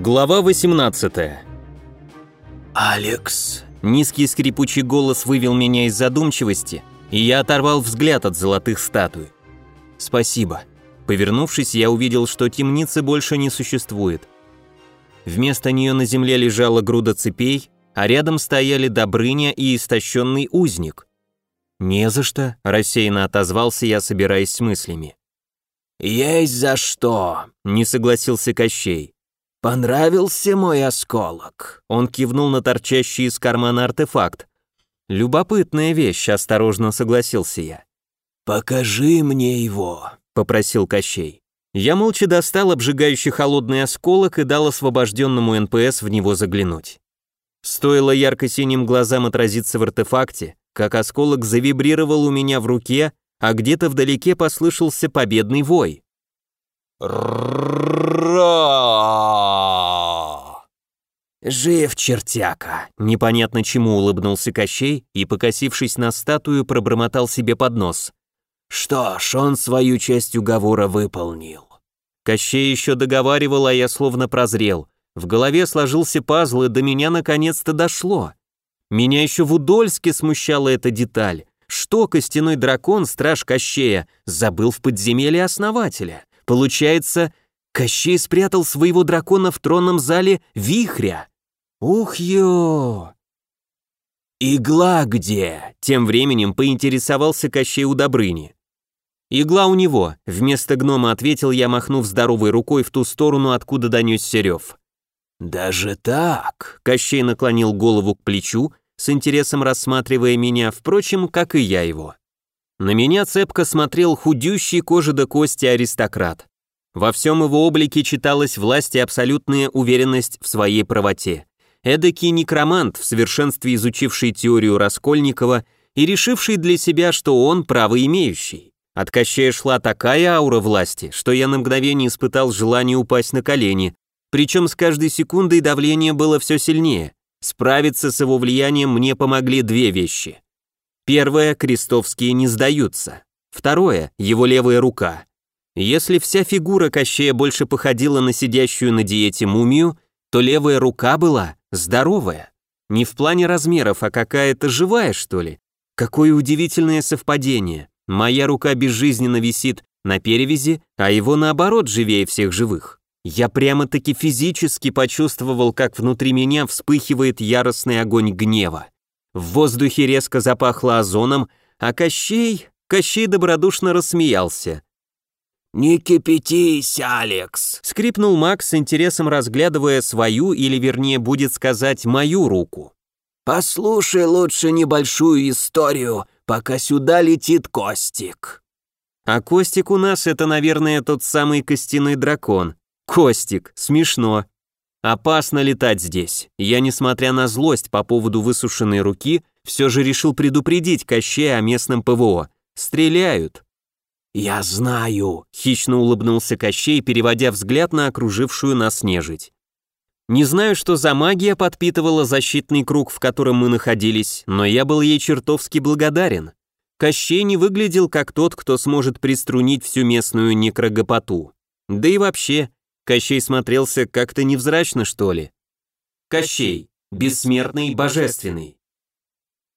Глава 18 «Алекс!» Низкий скрипучий голос вывел меня из задумчивости, и я оторвал взгляд от золотых статуй. «Спасибо». Повернувшись, я увидел, что темницы больше не существует. Вместо нее на земле лежала груда цепей, а рядом стояли Добрыня и истощенный узник. «Не за что», – рассеянно отозвался я, собираясь с мыслями. «Есть за что», — не согласился Кощей. «Понравился мой осколок?» Он кивнул на торчащий из кармана артефакт. «Любопытная вещь», — осторожно согласился я. «Покажи мне его», — попросил Кощей. Я молча достал обжигающе холодный осколок и дал освобожденному НПС в него заглянуть. Стоило ярко-синим глазам отразиться в артефакте, как осколок завибрировал у меня в руке, а где-то вдалеке послышался победный вой. «Жив, чертяка!» Непонятно чему улыбнулся Кощей и, покосившись на статую, пробормотал себе под нос. «Что ж, он свою часть уговора выполнил». Кощей еще договаривал, а я словно прозрел. В голове сложился пазл, и до меня наконец-то дошло. Меня еще в Удольске смущала эта деталь. Что костяной дракон, страж Кощея, забыл в подземелье основателя? Получается, Кощей спрятал своего дракона в тронном зале вихря. Ух ё! «Игла где?» — тем временем поинтересовался Кощей у Добрыни. «Игла у него», — вместо гнома ответил я, махнув здоровой рукой в ту сторону, откуда донесся рев. «Даже так?» — Кощей наклонил голову к плечу, с интересом рассматривая меня, впрочем, как и я его. На меня цепко смотрел худющий кожи до кости аристократ. Во всем его облике читалась власть и абсолютная уверенность в своей правоте. Эдакий некромант, в совершенстве изучивший теорию Раскольникова и решивший для себя, что он правоимеющий. От Кощея шла такая аура власти, что я на мгновение испытал желание упасть на колени, причем с каждой секундой давление было все сильнее. Справиться с его влиянием мне помогли две вещи. Первое, крестовские не сдаются. Второе, его левая рука. Если вся фигура Кощея больше походила на сидящую на диете мумию, то левая рука была здоровая. Не в плане размеров, а какая-то живая, что ли. Какое удивительное совпадение. Моя рука безжизненно висит на перевязи, а его наоборот живее всех живых. Я прямо-таки физически почувствовал, как внутри меня вспыхивает яростный огонь гнева. В воздухе резко запахло озоном, а Кощей... Кощей добродушно рассмеялся. «Не кипятись, Алекс!» — скрипнул Макс с интересом разглядывая свою, или вернее будет сказать, мою руку. «Послушай лучше небольшую историю, пока сюда летит Костик». А Костик у нас это, наверное, тот самый костяной дракон, Костик, смешно. Опасно летать здесь. Я, несмотря на злость по поводу высушенной руки, все же решил предупредить Кощея о местном ПВО. Стреляют. «Я знаю», — хищно улыбнулся Кощей, переводя взгляд на окружившую нас нежить. Не знаю, что за магия подпитывала защитный круг, в котором мы находились, но я был ей чертовски благодарен. Кощей не выглядел как тот, кто сможет приструнить всю местную некрогопоту. Да и вообще, Кощей смотрелся как-то невзрачно, что ли. Кощей, бессмертный, божественный.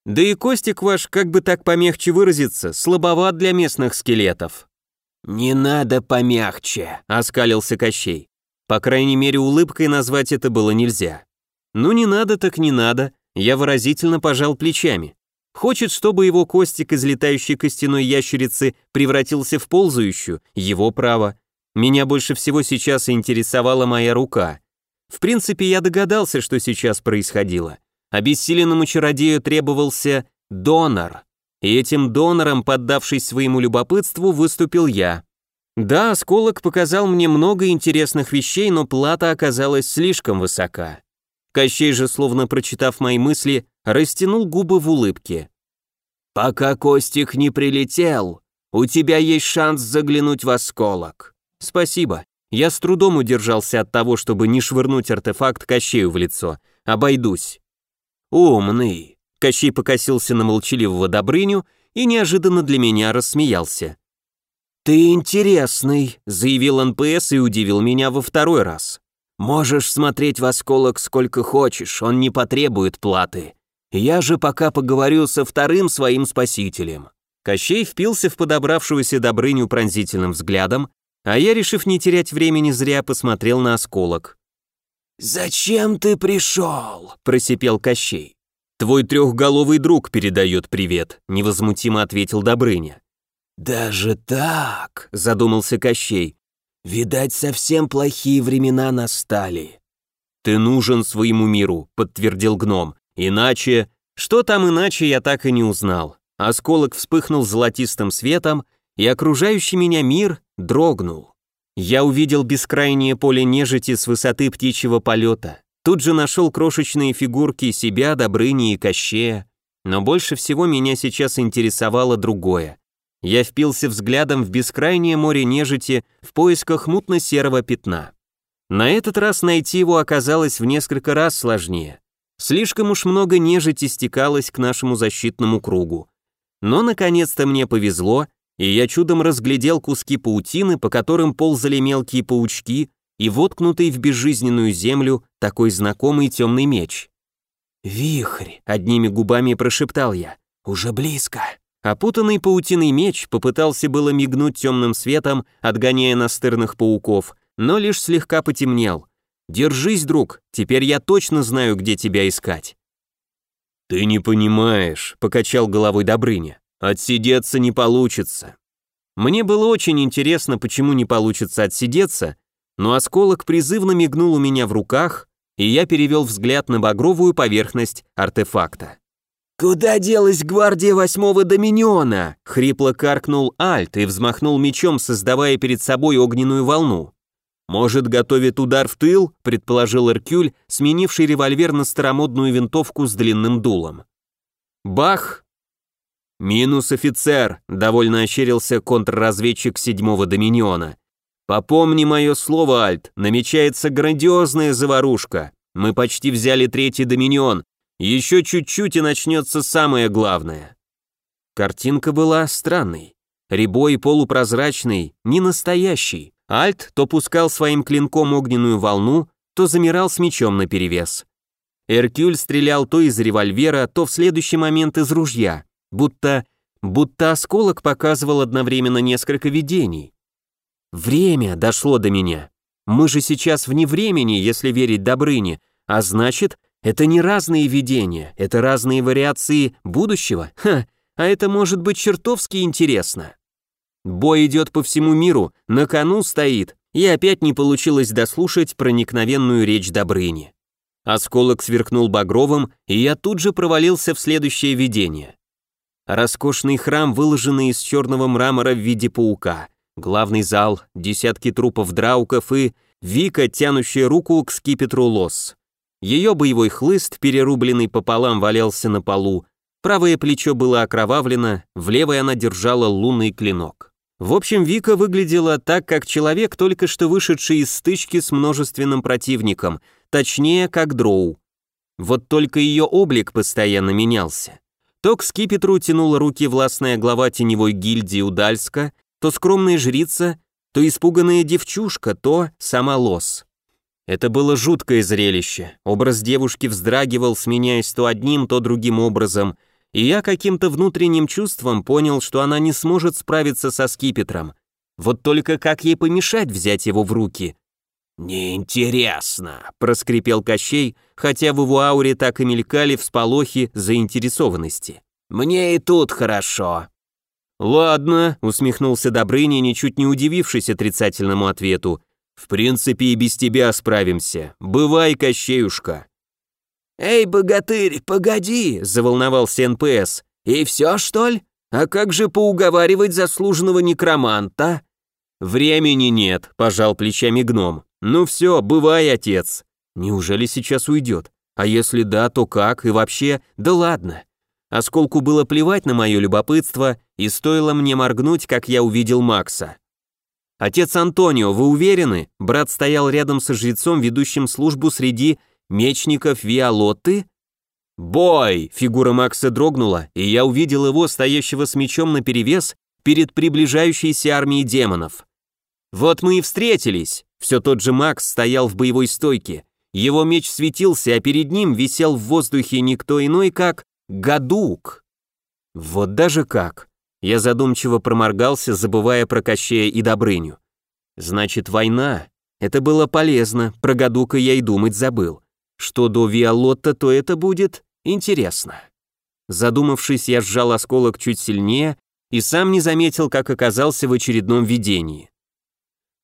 Да и Костик ваш, как бы так помягче выразиться, слабоват для местных скелетов. «Не надо помягче», — оскалился Кощей. По крайней мере, улыбкой назвать это было нельзя. Ну не надо, так не надо, я выразительно пожал плечами. Хочет, чтобы его Костик из летающей костяной ящерицы превратился в ползающую, его право. Меня больше всего сейчас интересовала моя рука. В принципе, я догадался, что сейчас происходило. Обессиленному чародею требовался донор. И этим донором, поддавшись своему любопытству, выступил я. Да, осколок показал мне много интересных вещей, но плата оказалась слишком высока. Кощей же, словно прочитав мои мысли, растянул губы в улыбке. «Пока Костик не прилетел, у тебя есть шанс заглянуть в осколок. «Спасибо. Я с трудом удержался от того, чтобы не швырнуть артефакт Кощею в лицо. Обойдусь». «Умный». Кощей покосился на молчаливого Добрыню и неожиданно для меня рассмеялся. «Ты интересный», — заявил НПС и удивил меня во второй раз. Можешь смотреть в осколок сколько хочешь, он не потребует платы. Я же пока поговорю со вторым своим спасителем». Кощей впился в подобравшуюся Добрыню пронзительным взглядом, а я, решив не терять времени зря, посмотрел на осколок. «Зачем ты пришел?» – просипел Кощей. «Твой трехголовый друг передает привет», — невозмутимо ответил Добрыня. «Даже так?» — задумался Кощей. «Видать, совсем плохие времена настали». «Ты нужен своему миру», — подтвердил гном. «Иначе...» Что там иначе, я так и не узнал. Осколок вспыхнул золотистым светом, и окружающий меня мир дрогнул. Я увидел бескрайнее поле нежити с высоты птичьего полета. Тут же нашел крошечные фигурки себя, Добрыни и Кощея. Но больше всего меня сейчас интересовало другое. Я впился взглядом в бескрайнее море нежити в поисках мутно-серого пятна. На этот раз найти его оказалось в несколько раз сложнее. Слишком уж много нежити стекалось к нашему защитному кругу. Но наконец-то мне повезло, и я чудом разглядел куски паутины, по которым ползали мелкие паучки, и воткнутый в безжизненную землю такой знакомый темный меч. «Вихрь!» — одними губами прошептал я. «Уже близко!» Опутанный паутиной меч попытался было мигнуть темным светом, отгоняя настырных пауков, но лишь слегка потемнел. «Держись, друг, теперь я точно знаю, где тебя искать». «Ты не понимаешь», — покачал головой Добрыня. «Отсидеться не получится». Мне было очень интересно, почему не получится отсидеться, но осколок призывно мигнул у меня в руках, и я перевел взгляд на багровую поверхность артефакта. «Куда делась гвардия восьмого доминиона?» — хрипло каркнул Альт и взмахнул мечом, создавая перед собой огненную волну. «Может, готовит удар в тыл?» — предположил Эркюль, сменивший револьвер на старомодную винтовку с длинным дулом. Бах! «Минус офицер», — довольно ощерился контрразведчик седьмого доминиона. Попомни мое слово, Альт, намечается грандиозная заварушка. Мы почти взяли третий доминион. Еще чуть-чуть и начнется самое главное. Картинка была странной. Рябой полупрозрачный, не настоящий. Альт то пускал своим клинком огненную волну, то замирал с мечом наперевес. Эркюль стрелял то из револьвера, то в следующий момент из ружья, будто... будто осколок показывал одновременно несколько видений. Время дошло до меня. Мы же сейчас вне времени, если верить Добрыне, а значит, это не разные видения, это разные вариации будущего. Ха, а это может быть чертовски интересно. Бой идет по всему миру, на кону стоит, и опять не получилось дослушать проникновенную речь Добрыни. Осколок сверкнул багровым, и я тут же провалился в следующее видение. Роскошный храм, выложенный из черного мрамора в виде паука — главный зал, десятки трупов драуков и Вика, тянущая руку к скипетру лос. Ее боевой хлыст, перерубленный пополам, валялся на полу, правое плечо было окровавлено, в левой она держала лунный клинок. В общем, Вика выглядела так, как человек, только что вышедший из стычки с множественным противником, точнее, как дроу. Вот только ее облик постоянно менялся. То к скипетру тянула руки властная глава теневой гильдии Удальска, то скромная жрица, то испуганная девчушка, то сама лос. Это было жуткое зрелище. Образ девушки вздрагивал, сменяясь то одним, то другим образом, и я каким-то внутренним чувством понял, что она не сможет справиться со скипетром. Вот только как ей помешать взять его в руки? «Неинтересно», — проскрипел Кощей, хотя в его ауре так и мелькали всполохи заинтересованности. «Мне и тут хорошо. «Ладно», — усмехнулся Добрыня, ничуть не удивившись отрицательному ответу. «В принципе, и без тебя справимся. Бывай, Кощеюшка». «Эй, богатырь, погоди!» — заволновался НПС. «И все, что ли? А как же поуговаривать заслуженного некроманта?» «Времени нет», — пожал плечами гном. «Ну все, бывай, отец». «Неужели сейчас уйдет? А если да, то как? И вообще, да ладно». Осколку было плевать на мое любопытство, и стоило мне моргнуть, как я увидел Макса. «Отец Антонио, вы уверены?» Брат стоял рядом со жрецом, ведущим службу среди мечников Виолотты. «Бой!» — фигура Макса дрогнула, и я увидел его, стоящего с мечом наперевес, перед приближающейся армией демонов. «Вот мы и встретились!» Все тот же Макс стоял в боевой стойке. Его меч светился, а перед ним висел в воздухе никто иной, как Гадук. Вот даже как. Я задумчиво проморгался, забывая про Кощея и Добрыню. Значит, война. Это было полезно, про Гадука я и думать забыл. Что до Виолотта, то это будет интересно. Задумавшись, я сжал осколок чуть сильнее и сам не заметил, как оказался в очередном видении.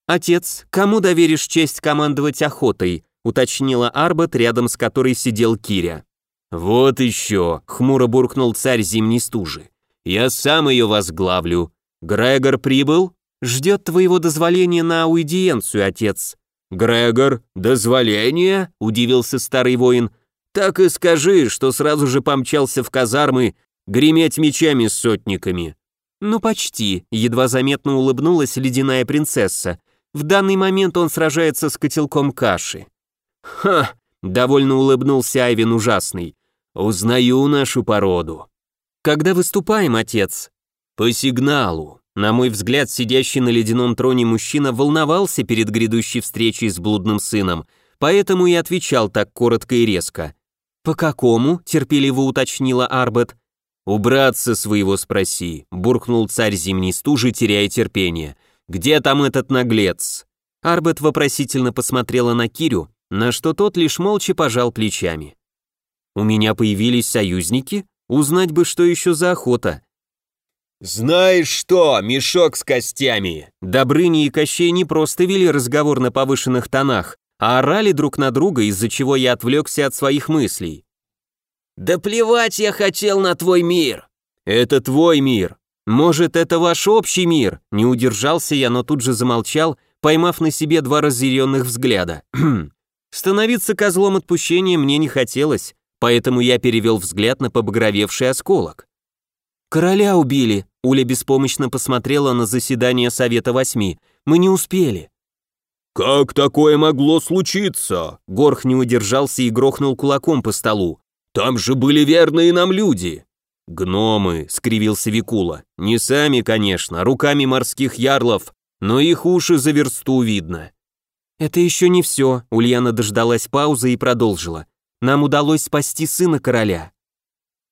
«Отец, кому доверишь честь командовать охотой?» Уточнила Арбат, рядом с которой сидел Киря. «Вот еще», — хмуро буркнул царь зимней стужи. «Я сам ее возглавлю. Грегор прибыл?» «Ждет твоего дозволения на аудиенцию, отец». «Грегор, дозволение?» — удивился старый воин. «Так и скажи, что сразу же помчался в казармы греметь мечами с сотниками». «Ну почти», — едва заметно улыбнулась ледяная принцесса. «В данный момент он сражается с котелком каши». «Ха!» — довольно улыбнулся Айвин ужасный. «Узнаю нашу породу». «Когда выступаем, отец?» «По сигналу». На мой взгляд, сидящий на ледяном троне мужчина волновался перед грядущей встречей с блудным сыном, поэтому и отвечал так коротко и резко. «По какому?» — терпеливо уточнила Арбет. «У братца своего спроси», — буркнул царь зимней стужи, теряя терпение. «Где там этот наглец?» Арбет вопросительно посмотрела на Кирю, на что тот лишь молча пожал плечами. «У меня появились союзники? Узнать бы, что еще за охота». «Знаешь что, мешок с костями!» Добрыни и Кощей не просто вели разговор на повышенных тонах, а орали друг на друга, из-за чего я отвлекся от своих мыслей. «Да плевать я хотел на твой мир!» «Это твой мир. Может, это ваш общий мир?» Не удержался я, но тут же замолчал, поймав на себе два разъяренных взгляда. Становиться козлом отпущения мне не хотелось, поэтому я перевел взгляд на побагровевший осколок. «Короля убили», — Уля беспомощно посмотрела на заседание Совета Восьми. «Мы не успели». «Как такое могло случиться?» Горх не удержался и грохнул кулаком по столу. «Там же были верные нам люди!» «Гномы», — скривился Викула. «Не сами, конечно, руками морских ярлов, но их уши за версту видно. «Это еще не все», — Ульяна дождалась паузы и продолжила. «Нам удалось спасти сына короля».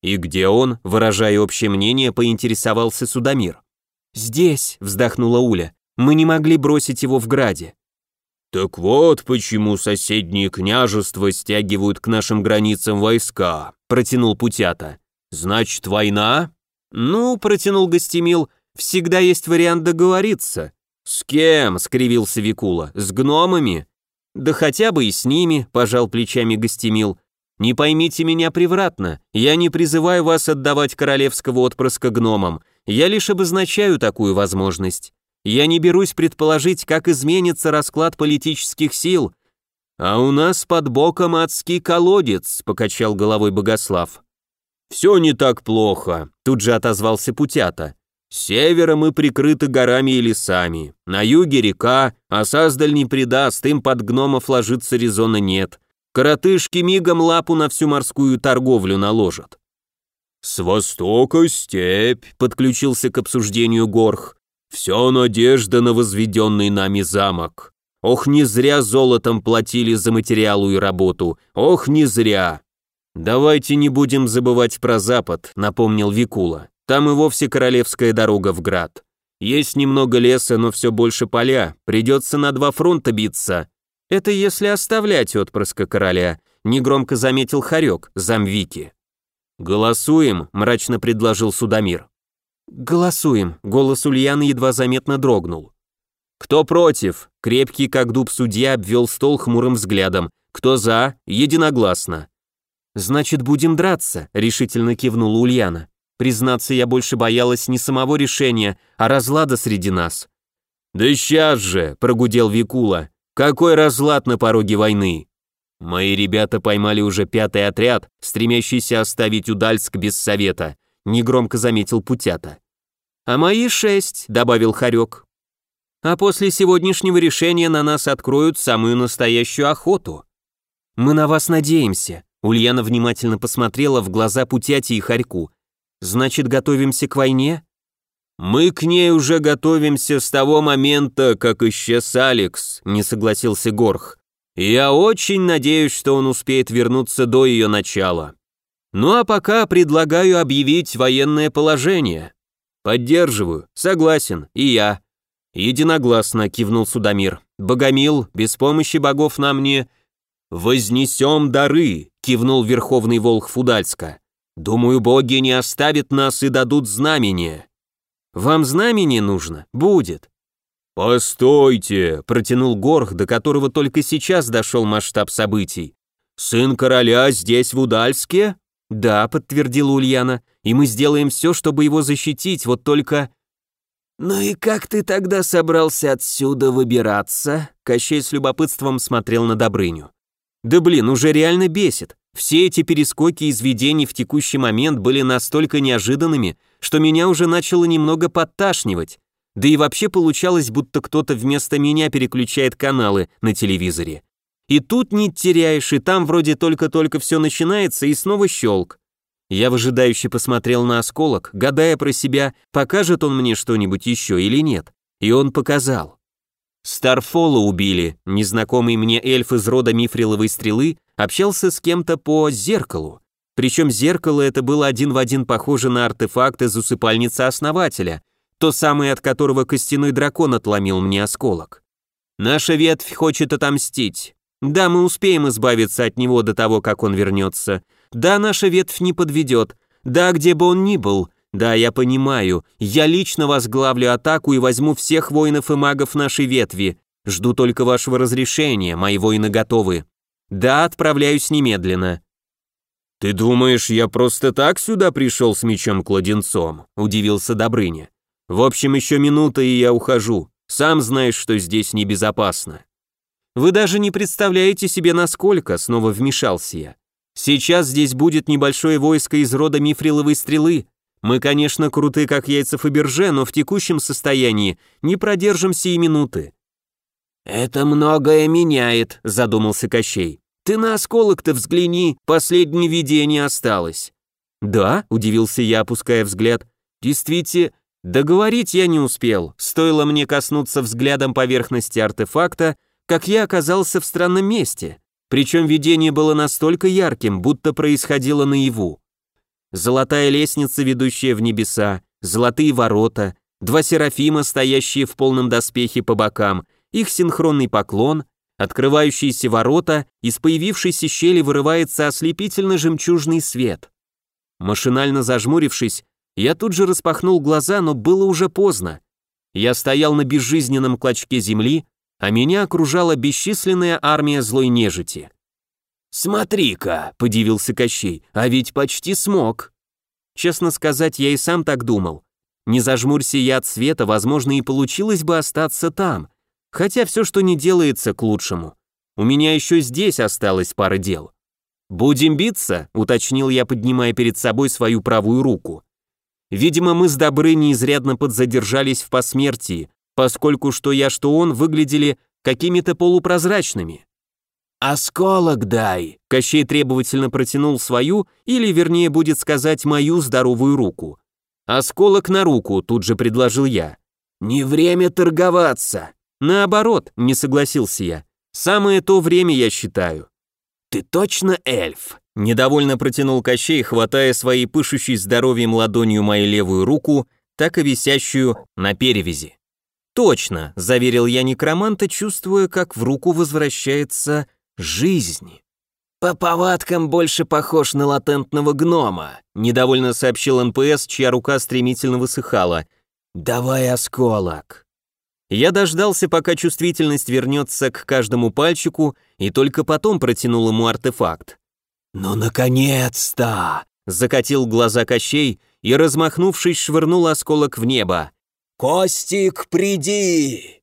«И где он?» — выражая общее мнение, поинтересовался Судомир. «Здесь», — вздохнула Уля. «Мы не могли бросить его в граде». «Так вот почему соседние княжества стягивают к нашим границам войска», — протянул Путята. «Значит, война?» «Ну», — протянул Гостемил, — «всегда есть вариант договориться. «С кем?» — скривился Викула. «С гномами?» «Да хотя бы и с ними», — пожал плечами Гостемил. «Не поймите меня превратно, я не призываю вас отдавать королевского отпрыска гномам, я лишь обозначаю такую возможность. Я не берусь предположить, как изменится расклад политических сил». «А у нас под боком адский колодец», — покачал головой Богослав. «Все не так плохо», — тут же отозвался Путята. Севера мы прикрыты горами и лесами, на юге река, а Саздаль не предаст, им под гномов ложиться резона нет. Коротышки мигом лапу на всю морскую торговлю наложат. «С востока степь», — подключился к обсуждению Горх. «Все надежда на возведенный нами замок. Ох, не зря золотом платили за материалу и работу, ох, не зря». «Давайте не будем забывать про Запад», — напомнил Викула. Там и вовсе королевская дорога в град. Есть немного леса, но все больше поля, придется на два фронта биться. Это если оставлять отпрыска короля, негромко заметил Харек, замвики. «Голосуем», — мрачно предложил Судомир. «Голосуем», — голос Ульяны едва заметно дрогнул. «Кто против?» — крепкий как дуб судья обвел стол хмурым взглядом. «Кто за?» — единогласно. «Значит, будем драться», — решительно кивнула Ульяна. Признаться, я больше боялась не самого решения, а разлада среди нас. «Да сейчас же!» – прогудел Викула. «Какой разлад на пороге войны?» «Мои ребята поймали уже пятый отряд, стремящийся оставить Удальск без совета», – негромко заметил Путята. «А мои шесть», – добавил Харек. «А после сегодняшнего решения на нас откроют самую настоящую охоту». «Мы на вас надеемся», – Ульяна внимательно посмотрела в глаза Путяти и Харьку. Значит, готовимся к войне? Мы к ней уже готовимся с того момента, как исчез Алекс, не согласился Горх. Я очень надеюсь, что он успеет вернуться до ее начала. Ну а пока предлагаю объявить военное положение. Поддерживаю, согласен, и я. Единогласно кивнул Судомир. Богомил, без помощи богов нам не... «Вознесем дары», — кивнул Верховный Волх Фудальска. «Думаю, боги не оставят нас и дадут знамение». «Вам знамение нужно? Будет». «Постойте», — протянул Горх, до которого только сейчас дошел масштаб событий. «Сын короля здесь, в Удальске?» «Да», — подтвердила Ульяна, «и мы сделаем все, чтобы его защитить, вот только...» «Ну и как ты тогда собрался отсюда выбираться?» Кощей с любопытством смотрел на Добрыню. «Да блин, уже реально бесит. Все эти перескоки из видений в текущий момент были настолько неожиданными, что меня уже начало немного подташнивать. Да и вообще получалось, будто кто-то вместо меня переключает каналы на телевизоре. И тут нить теряешь, и там вроде только-только все начинается, и снова щелк. Я выжидающе посмотрел на осколок, гадая про себя, покажет он мне что-нибудь еще или нет. И он показал. Старфола убили, незнакомый мне эльф из рода мифриловой стрелы общался с кем-то по зеркалу. Причем зеркало это было один в один похоже на артефакт из усыпальницы основателя, то самое, от которого костяной дракон отломил мне осколок. Наша ветвь хочет отомстить. Да, мы успеем избавиться от него до того, как он вернется. Да, наша ветвь не подведет. Да, где бы он ни был. Да, я понимаю. Я лично возглавлю атаку и возьму всех воинов и магов нашей ветви. Жду только вашего разрешения, мои воины готовы. Да, отправляюсь немедленно. «Ты думаешь, я просто так сюда пришел с мечом-кладенцом?» – удивился Добрыня. «В общем, еще минута, и я ухожу. Сам знаешь, что здесь небезопасно». Вы даже не представляете себе, насколько, снова вмешался я. Сейчас здесь будет небольшое войско из рода мифриловой стрелы. Мы, конечно, круты, как яйца Фаберже, но в текущем состоянии не продержимся и минуты. «Это многое меняет», — задумался Кощей. «Ты на осколок-то взгляни, последнее видение осталось». «Да», — удивился я, опуская взгляд. «Действительно, договорить я не успел. Стоило мне коснуться взглядом поверхности артефакта, как я оказался в странном месте, причем видение было настолько ярким, будто происходило наяву. Золотая лестница, ведущая в небеса, золотые ворота, два серафима, стоящие в полном доспехе по бокам, их синхронный поклон, открывающиеся ворота, из появившейся щели вырывается ослепительно-жемчужный свет. Машинально зажмурившись, я тут же распахнул глаза, но было уже поздно. Я стоял на безжизненном клочке земли, а меня окружала бесчисленная армия злой нежити. «Смотри-ка», — подивился Кощей, — «а ведь почти смог». Честно сказать, я и сам так думал. Не зажмурься я от света, возможно, и получилось бы остаться там. Хотя все, что не делается, к лучшему. У меня еще здесь осталось пара дел. «Будем биться?» — уточнил я, поднимая перед собой свою правую руку. Видимо, мы с Добрыней изрядно подзадержались в посмертии, поскольку что я, что он выглядели какими-то полупрозрачными. «Осколок дай!» Кощей требовательно протянул свою, или вернее будет сказать мою здоровую руку. «Осколок на руку», тут же предложил я. «Не время торговаться!» «Наоборот», не согласился я. «Самое то время, я считаю». «Ты точно эльф?» Недовольно протянул Кощей, хватая своей пышущей здоровьем ладонью мою левую руку, так и висящую на перевязи. «Точно», — заверил я некроманта, чувствуя, как в руку возвращается жизнь. «По повадкам больше похож на латентного гнома», — недовольно сообщил НПС, чья рука стремительно высыхала. «Давай осколок». Я дождался, пока чувствительность вернется к каждому пальчику, и только потом протянул ему артефакт. «Ну, наконец-то!» — закатил глаза Кощей и, размахнувшись, швырнул осколок в небо. «Костик, приди!»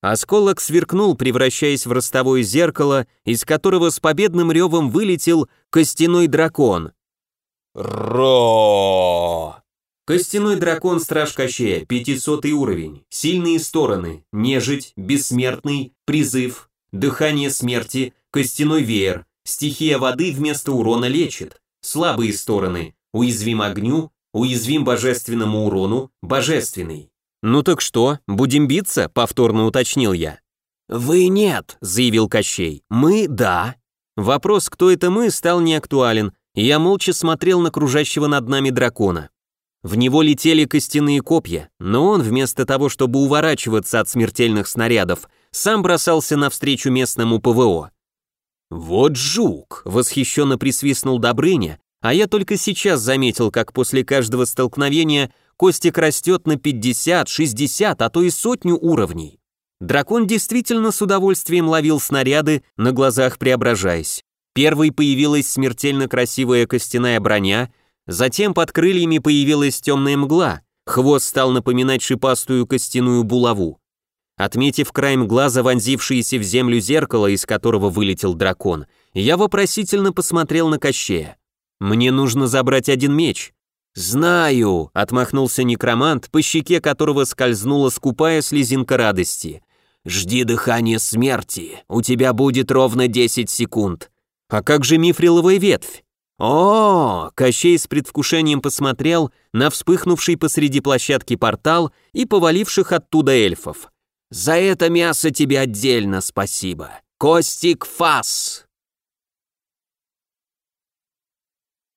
Осколок сверкнул, превращаясь в ростовое зеркало, из которого с победным ревом вылетел костяной дракон. Ро! Костяной дракон Страж Кощея, 500 уровень. Сильные стороны. Нежить, бессмертный, призыв, дыхание смерти, костяной веер. Стихия воды вместо урона лечит. Слабые стороны. Уязвим огню, Уязвим божественному урону, божественный. «Ну так что, будем биться?» — повторно уточнил я. «Вы нет», — заявил Кощей. «Мы — да». Вопрос, кто это мы, стал неактуален, и я молча смотрел на кружащего над нами дракона. В него летели костяные копья, но он, вместо того, чтобы уворачиваться от смертельных снарядов, сам бросался навстречу местному ПВО. «Вот жук!» — восхищенно присвистнул Добрыня, а я только сейчас заметил, как после каждого столкновения Костик растет на 50, 60, а то и сотню уровней. Дракон действительно с удовольствием ловил снаряды, на глазах преображаясь. Первой появилась смертельно красивая костяная броня, затем под крыльями появилась темная мгла, хвост стал напоминать шипастую костяную булаву. Отметив краем глаза вонзившееся в землю зеркало, из которого вылетел дракон, я вопросительно посмотрел на Кощея. «Мне нужно забрать один меч». «Знаю», — отмахнулся некромант, по щеке которого скользнула скупая слезинка радости. «Жди дыхания смерти, у тебя будет ровно 10 секунд». «А как же мифриловая ветвь?» «О!» — Кощей с предвкушением посмотрел на вспыхнувший посреди площадки портал и поваливших оттуда эльфов. За это мясо тебе отдельно спасибо. Костик Фас!»